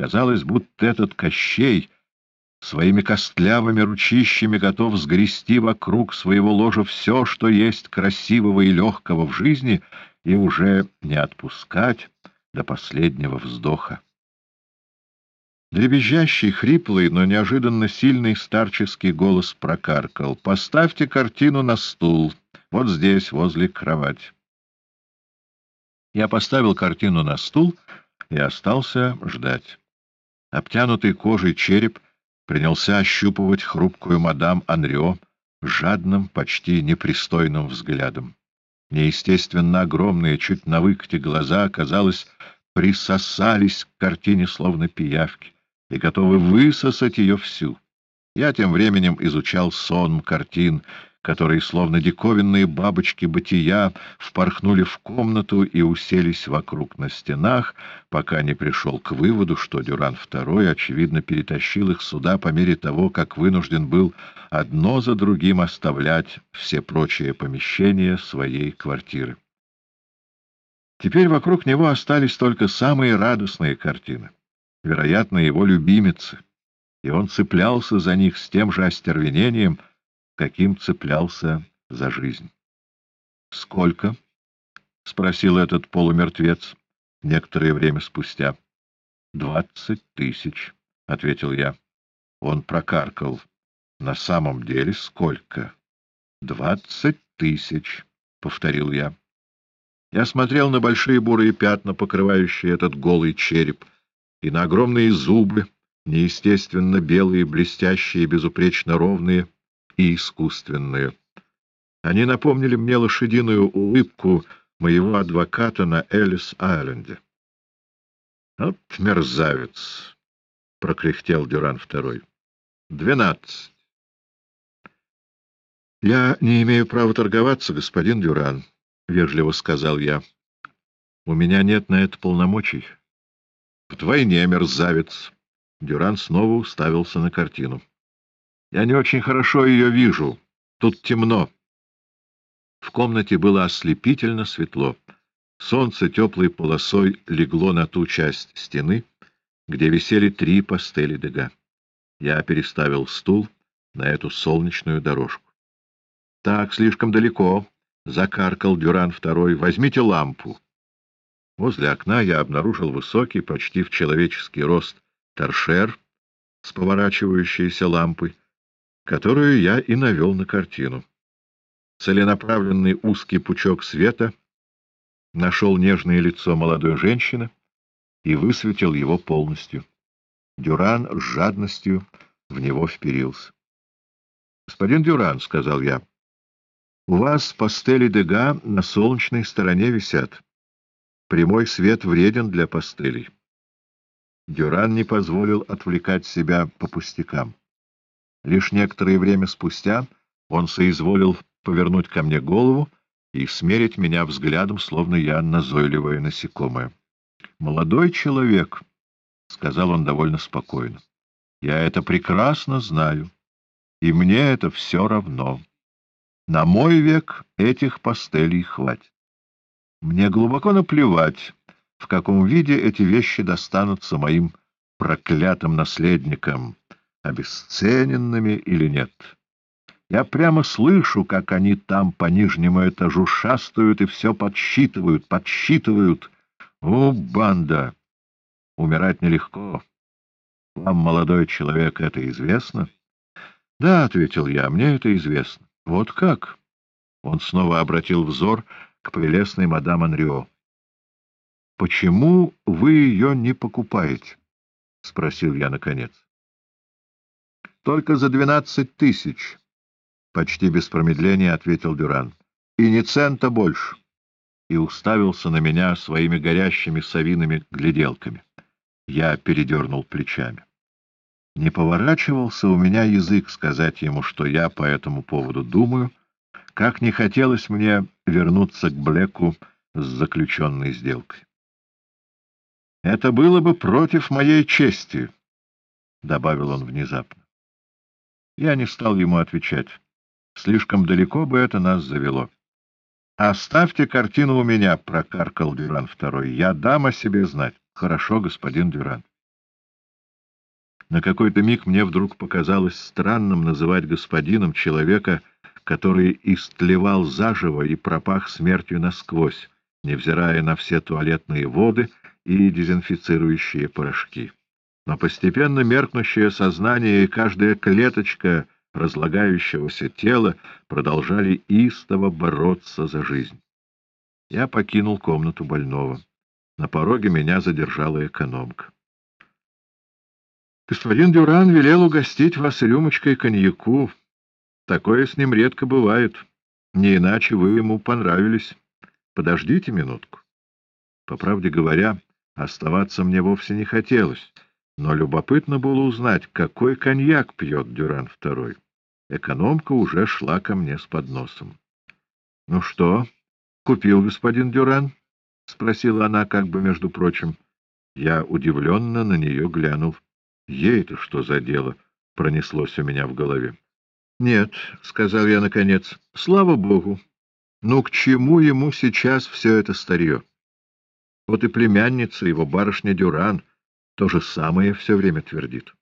Казалось, будто этот Кощей своими костлявыми ручищами готов сгрести вокруг своего ложа все, что есть красивого и легкого в жизни, и уже не отпускать до последнего вздоха. Дребезжащий, хриплый, но неожиданно сильный старческий голос прокаркал. «Поставьте картину на стул, вот здесь, возле кровати». Я поставил картину на стул и остался ждать. Обтянутый кожей череп принялся ощупывать хрупкую мадам Анрио жадным, почти непристойным взглядом. Неестественно огромные, чуть на выкате глаза, казалось, присосались к картине словно пиявки и готовы высосать ее всю. Я тем временем изучал сон картин, которые, словно диковинные бабочки бытия, впорхнули в комнату и уселись вокруг на стенах, пока не пришел к выводу, что Дюран II, очевидно, перетащил их сюда по мере того, как вынужден был одно за другим оставлять все прочие помещения своей квартиры. Теперь вокруг него остались только самые радостные картины, вероятно, его любимицы, и он цеплялся за них с тем же остервенением, каким цеплялся за жизнь. — Сколько? — спросил этот полумертвец некоторое время спустя. — Двадцать тысяч, — ответил я. Он прокаркал. — На самом деле сколько? — Двадцать тысяч, — повторил я. Я смотрел на большие бурые пятна, покрывающие этот голый череп, и на огромные зубы, неестественно белые, блестящие, безупречно ровные — и искусственные. Они напомнили мне лошадиную улыбку моего адвоката на Эллис-Айленде. — Вот мерзавец! — прокряхтел Дюран второй. — Двенадцать. — Я не имею права торговаться, господин Дюран, — вежливо сказал я. — У меня нет на это полномочий. — Вдвойне мерзавец! Дюран снова уставился на картину. Я не очень хорошо ее вижу. Тут темно. В комнате было ослепительно светло. Солнце теплой полосой легло на ту часть стены, где висели три пастели дега. Я переставил стул на эту солнечную дорожку. — Так, слишком далеко, — закаркал Дюран второй. — Возьмите лампу. Возле окна я обнаружил высокий, почти в человеческий рост, торшер с поворачивающейся лампой, которую я и навел на картину. Целенаправленный узкий пучок света нашел нежное лицо молодой женщины и высветил его полностью. Дюран с жадностью в него вперился. — Господин Дюран, — сказал я, — у вас пастели дега на солнечной стороне висят. Прямой свет вреден для пастелей. Дюран не позволил отвлекать себя по пустякам. Лишь некоторое время спустя он соизволил повернуть ко мне голову и смерить меня взглядом, словно я назойливое насекомое. «Молодой человек», — сказал он довольно спокойно, — «я это прекрасно знаю, и мне это все равно. На мой век этих пастелей хватит. Мне глубоко наплевать, в каком виде эти вещи достанутся моим проклятым наследникам» обесцененными или нет. Я прямо слышу, как они там по нижнему этажу шастают и все подсчитывают, подсчитывают. О, банда! Умирать нелегко. Вам, молодой человек, это известно? — Да, — ответил я, — мне это известно. — Вот как? Он снова обратил взор к прелестной мадам Анрио. — Почему вы ее не покупаете? — спросил я наконец. — Только за двенадцать тысяч, — почти без промедления ответил Дюран. — И ни цента больше. И уставился на меня своими горящими совиными гляделками. Я передернул плечами. Не поворачивался у меня язык сказать ему, что я по этому поводу думаю, как не хотелось мне вернуться к Блеку с заключенной сделкой. «Это было бы против моей чести», — добавил он внезапно. Я не стал ему отвечать. Слишком далеко бы это нас завело. — Оставьте картину у меня, — прокаркал Дюран второй. — Я дам о себе знать. — Хорошо, господин Дюран. На какой-то миг мне вдруг показалось странным называть господином человека, который истлевал заживо и пропах смертью насквозь, невзирая на все туалетные воды и дезинфицирующие порошки. Но постепенно меркнущее сознание и каждая клеточка разлагающегося тела продолжали истово бороться за жизнь. Я покинул комнату больного. На пороге меня задержала экономка. Господин Дюран велел угостить вас рюмочкой коньяку. Такое с ним редко бывает. Не иначе вы ему понравились. Подождите минутку. По правде говоря, оставаться мне вовсе не хотелось, но любопытно было узнать, какой коньяк пьет Дюран второй. Экономка уже шла ко мне с подносом. — Ну что, купил господин Дюран? — спросила она, как бы между прочим. Я удивленно на нее глянул. Ей-то что за дело? — пронеслось у меня в голове. — Нет, — сказал я наконец, — слава богу. Ну к чему ему сейчас все это старье? Вот и племянница его, барышня Дюран, то же самое все время твердит.